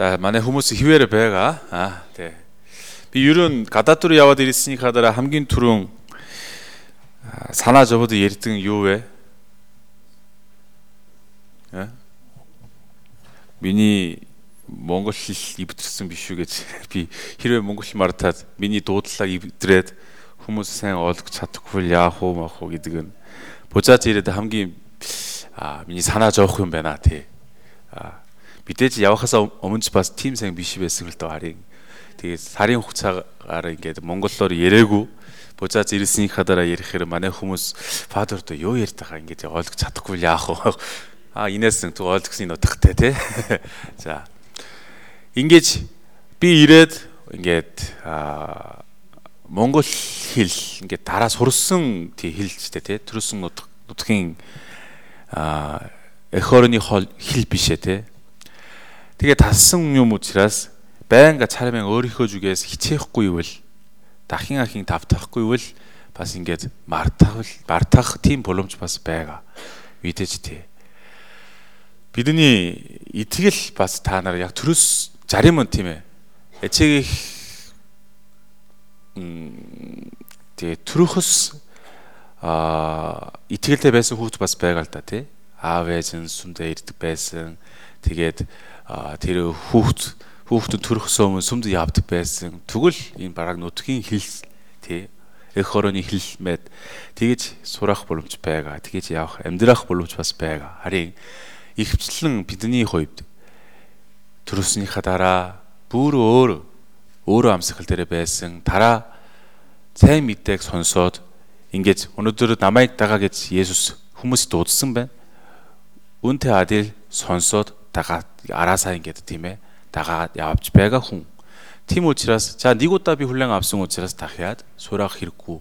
За манай хүмүүс хിവэрэ байгаа. Аа тий. Би ерөн гадаад руу яваад ирсэнийхаа дараа хамгийн түрүүн санаа зовоод ярьдаг юу вэ? Аа? Миний монгол хэл ивдэрсэн биш үү гэж би хэрвээ монгол мартаад миний дуудлагыг ивдрээд хүмүүс сайн ойлгож чадахгүй яах уу маах уу гэдэг нь буцаад ирээд хамгийн аа миний санаа зовох юм байна тий. Аа мэдээж явахаас өмнө ч бас тим сайн биш байсан л доо харин. Тэгээд сарын хугацаагаар ингээд монголоор ярээгүй буцаад ирсэнийхаа дараа ярихээр манай хүмүүс фадер дөө юу ярьж байгаа ингээд ойлгож чадахгүй яах вэ? Аа инээс нэг ойлгосныг нутагтай тий. За. Ингээд би ирээд ингээд аа монгол хэл ингээд дараа сурсан тий хэлжтэй тий төрөсөн нутгийн а эх орны хэл бишээ тий. Тэгээ талсан юм учраас байнга царамын өөрийнхөө зүгээс хичээхгүй ивэл дахин ахин тавтахгүй ивэл бас ингээд мартах мартах тийм боломж бас байгаа. Мэдээж тий. Бидний итгэл бас та нар яг төрөс зарим нь тийм ээ. Эцэг их тэгээ төрөхөс а итгэлтэй байсан хүүхд бас байгаа л да тий. Аав ээж нь сүмдээ ирдэг байсан. Тэгээд тэр хүүхд хүүхдүүд төрөхсөө өмнө сүмд явдаг байсан. Тэгвэл энэ бараг нутгийн хэл тий эх орны хэлмэд тэгэж сурах боломж байгаа. Тэгэж явах амьдрах боломж бас байгаа. Харин ихвчлэн бидний хувьд төрөснийхаа дараа бүр өөр өөрөө амсгал дээр байсан дараа сайн мэдээг сонсоод ингэж өнөөдөр намайг дагаа гэж Есүс хүмүүс дуудсан байна. Үнтэй адил сонсоод дагаа араасаа ингэж тийм ээ дагаад явж байгаа хүн. Тийм учраас за нэг удаа би хүлэн авсан учраас дахиад сурах хэрэггүй,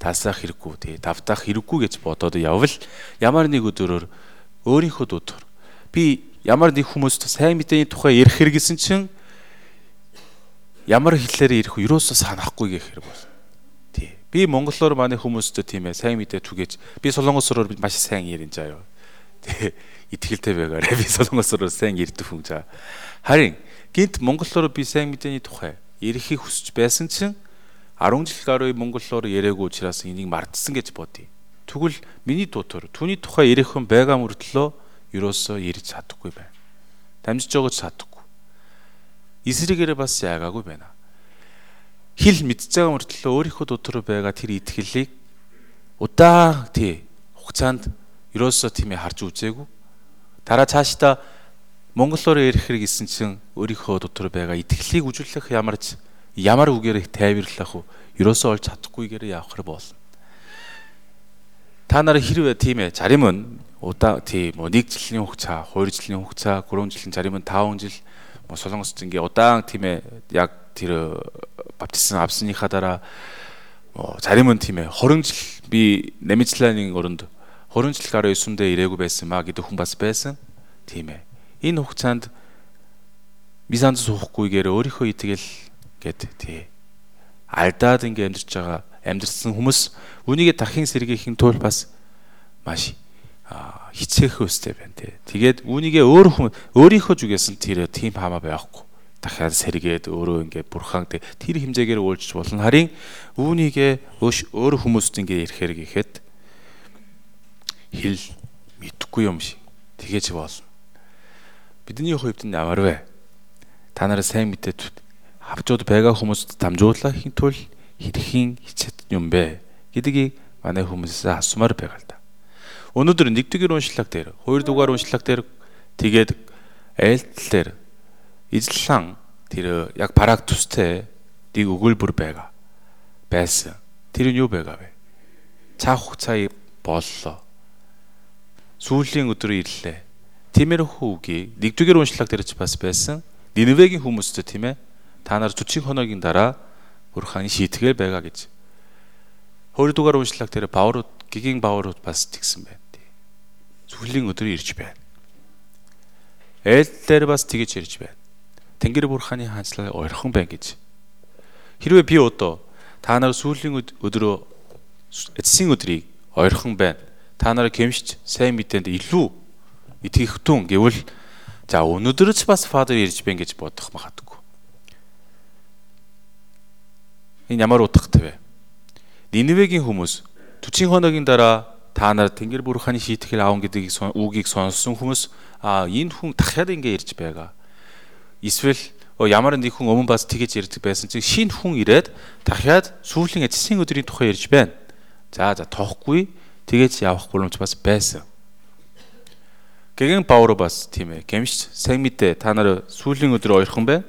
талсах хэрэггүй, тий давтах хэрэггүй гэж бодоод явбал ямар нэг өдрөөр өөрийнхөө дутор би ямар нэг хүмүүст сайн мэдээний тухай ярих хэрэгсэн чинь ямар хэллээр ирэх вэ? Юусоо санахгүй гэх хэрэг бол. Тий. Би монголоор манай хүмүүстээ тийм ээ сайн мэдээ түгээж би солонгосоор маш сайн ярин заяа. Итгэлтэй байгаарэ би солонгосоор сайн ярьдаг хүн заа. Харин гинт монголоор би сайн мэдээний тухай ярихыг хүсэж байсан чинь 10 жил гаруй монголоор яриаггүй учраас энийг мартсан гэж бодъё. Тэгвэл миний дутуур түүний тухай ярих хүн байгаа мөртлөө юусоо ярьж чадахгүй байна. Дамжиж өгч чадахгүй эсрэгээрээ бас яагаагүй байна. Хил мэдж байгаа мөртлөө өөрийнхөө дотор байгаа тэр итгэлийг удаан тий хугацаанд ерөөсөө тийм ээ харж үзээгүй. Дараа цаашдаа монголоор ярих хэрэг исэн чинь өөрийнхөө дотор байгаа итгэлийг үжиглэх ямарч ямар үгээр их тайварлах вэ? Ерөөсөө олж чадахгүйгээр явах хэрэг болно. Та нар хэрвээ тийм ээ зарим нь удаа тийм нэг жилийн хугацаа, хоёр жилийн хугацаа, гурван жилийн зарим нь 5 жил солонгост ингээ удаан тийм ээ яг тэр баптизм авсныхаа дараа зарим нь тийм ээ 20 жил би Намицлааны оронд 20 жил гаруй 9-ндээ ирээгүй байсан маа гэдэг хүн бас байсан. Тийм ээ. Энэ хугацаанд мизанд суухгүйгээр өөрийнхөө итгэл гэд тий алдаад ингээ амьдарч байгаа амьдэрсэн хүмүүс үнийгээ дахин сэргийхин тул бас маш хичээх өстэй байна тий. Тэгээд үүнийгээ өөр хүн өөрийнхөө зүгээс нь тэр тийм хамаа байхгүй. Дахиад сэргээд өөрөө ингээд бурхан тэр хэмжээгээр үйлжж болно. Харин үүнийгээ өөр хүмүүст ингээд ирэхээр гэхэд хэл мэдхгүй юм шиг тэгэж болно. Бидний хувьд нь ямар вэ? Та нараа сайн мэдээд хавчууд байгаа хүмүүст дамжуулахын тулд хэрхэн хичэт юм бэ гэдгийг манай хүмүүсээс асуумаар байгаа л да. Өнөөдөр нэгдүгээр уншлаг дээр, хоёрдугаар уншлаг дээр тэгээд айлтал дээр эзлэн тэр яг бараг төстэй дэг өгүүлбэр байгаа. байсан. Тэр нь юу байгаа вэ? Цаг хугацаа боллоо. Сүүлийн өдөр ирлээ. Тиймэрхүү үгийг нэгдүгээр уншлаг дээр ч бас байсан. Ниневегийн хүмүүстэй тийм ээ. Та нар 40 хоногийн дараа Бурханы шийтгээр байгаа гэж. Хоёрдугаар уншлаг дээр Паулууд гигийн Паулууд бас тэгсэн байна сүлийн өдөр ирж байна. Ээл дээр бас тэгэж ирж байна. Тэнгэр бурханы хаанчлал ойрхон байна гэж. Хэрвээ би одоо та нар сүүлийн өдрөө эцсийн өдрийг ойрхон байна. Та нарыг хэмжиж сайн мэдээнд илүү итгэхтун гэвэл За өнөөдөр ч бас Father ирж байна гэж бодох магадгүй. Энэ ямар утгатай вэ? Ниневегийн хүмүүс 40 хоногийн дараа та нар Тэнгэр бурханы шийтгэл аав гэдэг үгийг сонссон хүмүүс а энэ хүн дахиад ингэ ирж байгаа. Эсвэл ямар нэг хүн өмнө бас тэгэж ярьдаг байсан чинь шинэ хүн ирээд дахиад сүүлийн эцсийн өдрийн тухай ярьж байна. За за тоохгүй тэгэж явах боломж бас байсан. Гэгэн Пауро бас тийм ээ. Гэмш сайн мэдээ та нар сүүлийн өдөр ойрхон байна.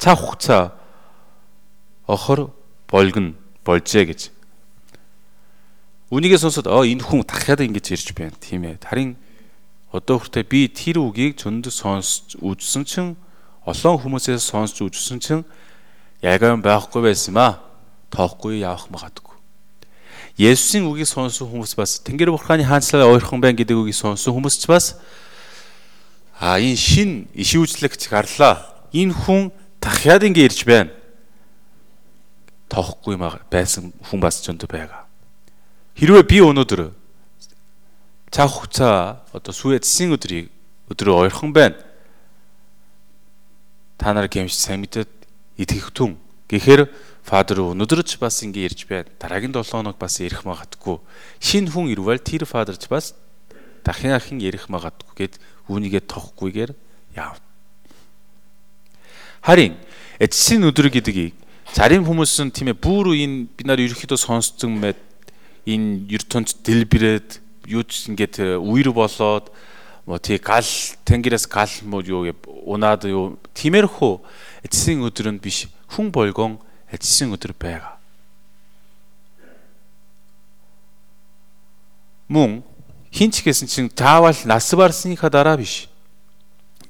Цаг хугацаа охор болгоно болжээ гэж Үнийгээ сонсоод оо энэ хүн дахиад ингэж ирж байна тийм ээ. Харин одоо хүртэл би тэр үгийг зөндө сонсч үзсэн чинь олон хүмүүсээс сонсч үзсэн чинь яг юм байхгүй байсан маа. Тоохгүй явах магадгүй. Есүсийн үгийг сонсон хүмүүс бас Тэнгэр бурханы хаанчлалаа ойрхон байна гэдэг үгийг сонсон хүмүүс ч бас а энэ шин ишүүжлэгч гарлаа. Энэ хүн дахиад ингэ ирж байна. Тоохгүй байсан хүн бас зөндө байгаа. Хэрвээ би өнөөдөр цаг хугацаа одоо сүйэтсийн өдрийг өдрөө ойрхон байна. Та нар гэмш сайн мэдээд итгэх түн. Гэхдээ Фадер өнөөдөрч бас ингэ ирж байна. Дараагийн 7 хоног бас ирэх магадгүй. Шинэ хүн ирвэл тэр Фадерч бас дахин ахин ирэх магадгүй гэд үүнийгээ тоххгүйгээр яав. Харин эцсийн өдөр гэдгийг зарим хүмүүс нь тийм ээ бүр энэ бид нар ерөөхдөө сонсдог мэд энэ ертөнд дэлбэрээд юу ч ингээд үер болоод мо тий гал тэнгэрээс гал мо юу унаад юу тиймэрхүү эцсийн өдрөнд биш хүн болгон эцсийн өдөр байгаа. Мөн хинч гэсэн чинь таавал нас барсныхаа дараа биш.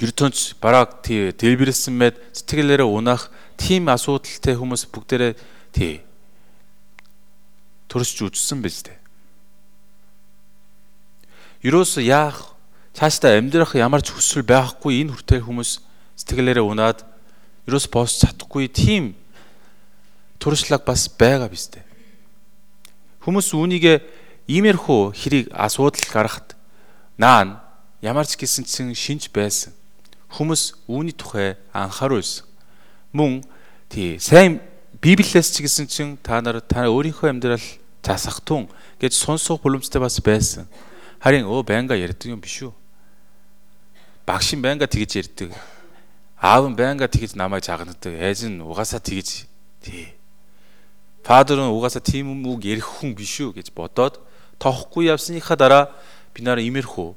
ертөнц бараг тий дэлбэрсэн мэд сэтгэлээрээ унах тийм асуудалтай хүмүүс бүгдээрээ тий төрөсч үзсэн биз дээ. Юурээс яах цаашдаа амьдрах ямар ч хүсэл байхгүй энэ хүртэл хүмүүс сэтгэлээрээ унаад юурээс босч чадахгүй тийм туршлаг бас байгаа биз дээ. Хүмүүс үүнийг иймэрхүү хэрийг асуудал гарахад наа ямар ч гэсэн чин шинж байсан. Хүмүүс үүний тухай анхааруулсан. Мөн тий сайн Библиэс ч гэсэн чин та нар та өөрийнхөө амьдрал засах тун гэж сонсох боломжтой бас байсан. Харин өө байнга ярьдаг юм биш үү? Багш нь байнга тэгж ярьдаг. Аав нь байнга тэгж намайг жагнадаг. Айз нь угаасаа тэгж тий. Фадер нь угаасаа тийм үг ярих хүн биш үү гэж бодоод тоохгүй явсныхаа дараа би нараа имэрхүү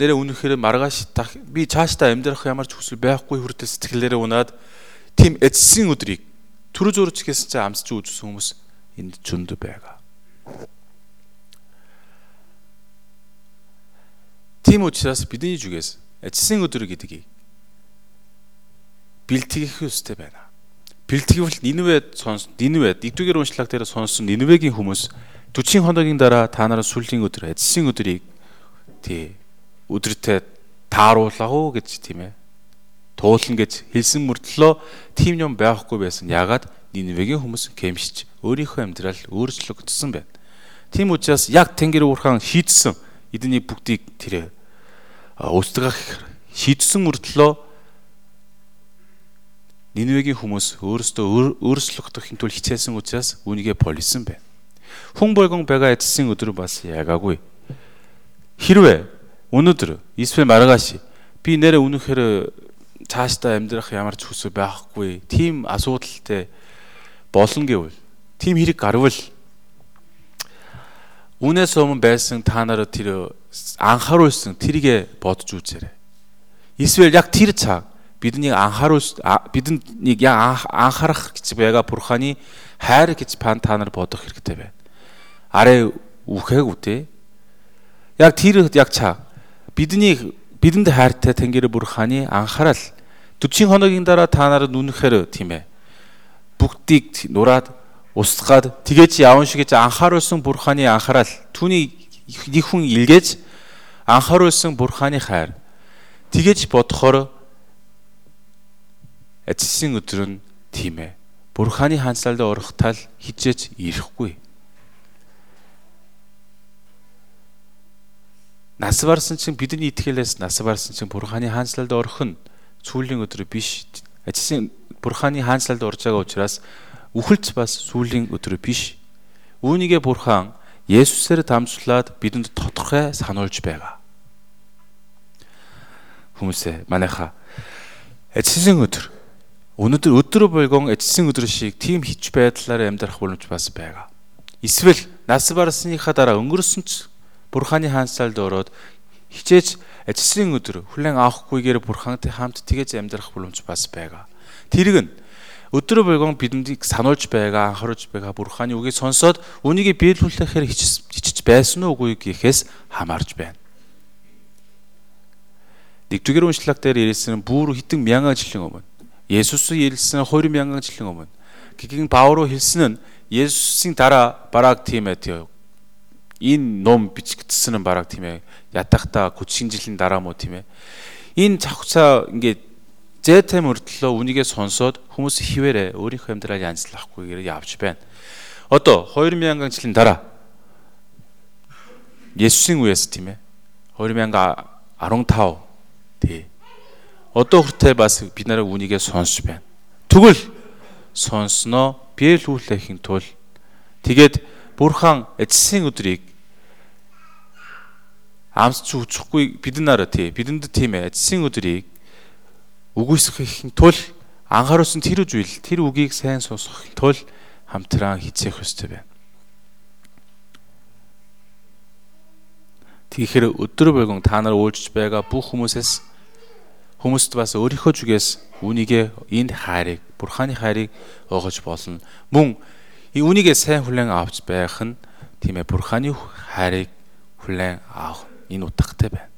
нэрэ үнэхээр маргааш би цаашдаа амьдрах ямар ч хүсэл байхгүй хүртэл сэтгэлээрээ унаад тийм эцсийн өдрийг төрө зурч гэсэн чинь амсч үзсэн хүмүүс энд зөндө байгаа. Тийм учраас бидний зүгээс эцсийн өдөр гэдгийг бэлтгэх ёстой байна. Бэлтгэвэл Нинвед сонс Нинвед нэгдүгээр уншлаг дээр сонсон Нинвегийн хүмүүс 40 хоногийн дараа та нараа сүлийн өдөр эцсийн өдрийг тий өдөртөө тааруулах уу гэж тийм ээ туулна гэж хэлсэн мөртлөө тийм юм байхгүй байсан. Ягаад Нинвегийн хүмүүс кемшиж өөрийнхөө амьдрал өөрчлөгдсөн байна. Тийм учраас яг Тэнгэр уурхаан шийдсэн эдний бүгдийг тэр устгах шийдсэн мөртлөө Нинвегийн хүмүүс өөрөөсөө өөрчлөгдөх хинтүүл хичээсэн учраас үүнийгээ полисэн байна. Хүн болгон байгаа эцсийн өдөр бас ягаагүй. Хэрвээ өнөөдөр Исфэ маргааш би нэрэ үнэхээр цаашдаа амьдрах ямар ч хүсэл байхгүй, тийм асуудалтай болно гэвэл, тийм хэрэг гарвал Үнээс өмнө байсан та нараа тэр анхааруулсан тэрийг бодож үзээрэй. Эсвэл яг тэр цаг бидний анхааруул биднийг яг анхаарах гэж байгаа бурханы хайр гэж пан та нар бодох хэрэгтэй байна. Арай үхэх үтэй. Яг тэр яг цаг бидний бидэнд хайртай Тэнгэр бурханы анхаарал 40 хоногийн дараа та нараа нүнэхээр тийм ээ. Бүгдийг нураад устгаад тэгэж явна шиг гэж анхааруулсан бурханы анхаарал түүний нэг хүн илгээж анхааруулсан бурханы хайр тэгэж бодохоор эцсийн өдөр нь тийм ээ бурханы хандлалд орохтал хижээж ирэхгүй нас барсан чинь бидний итгэлээс нас барсан чинь бурханы хаанчлалд орох нь сүүлийн өдөр биш. Эцсийн бурханы хаанчлалд орж байгаа учраас үхэлц бас сүүлийн өдөр биш. Үүнийгээ бурхан Есүсээр дамжуулаад бидэнд тодорхой сануулж байгаа. Хүмүүсээ манайха эцсийн өдөр өнөөдөр өдөр болгон эцсийн өдөр шиг тийм хич байдлаар амьдрах боломж бас байгаа. Эсвэл нас барсныхаа дараа өнгөрсөн ч Бурханы хаанчлалд ороод хичээж эцсийн өдөр хүлэн авахгүйгээр Бурхантай хамт тэгэж амьдрах боломж бас байгаа. Тэрэг нь өдөр болгон бидэндийг сануулж байгаа, анхааруулж байгаа Бурханы үгийг сонсоод үнийг биелүүлэхээр хичж байсан уугүй гэхээс хамаарч байна. Нэгдүгээр уншлаг дээр ирсэн бүр хитэн мянган жилийн өмнө 예수스 일스나 허리명강 칠링어문 기킹 바오로 힐스는 예수싱 다라 바락 팀에 뛰어 인놈 비치크트스는 바락팀에 야딱다 고칭질린 다라모팀에 인 자국사 이게 제템 우르틀러 운이게 선서 후무스 히웨레 우리 흐엠들아리 안슬라고 이래 야브주벤 어떠? 허유리미안강 칠린 다라 예수싱 우에스 팀에 허유리미안가 아롱타오 디 Одоо хүртэл бас бид нараа үнийгээ сонсч байна. Тэгвэл сонсноо биелүүлэхийн тулд тэгээд Бурхан эцсийн өдрийг амс зүгчхгүй бид нараа тий бидэнд тийм ээ эцсийн өдрийг үгүйсгэхийн тул анхааруулсан тэр зүйл тэр үгийг сайн сонсохын тул хамтран хичээх ёстой байна. Тэгэхээр өдөр болгон та нар уулзж байгаа бүх хүмүүсээс хүмүүст бас өөрийнхөө зүгээс үнийгээ энд хайрыг бурханы хайрыг өгөж болно. Мөн үүнийгээ сайн хүлээн авч байх нь тийм ээ бурханы хайрыг хүлээн авах энэ утгатай байна.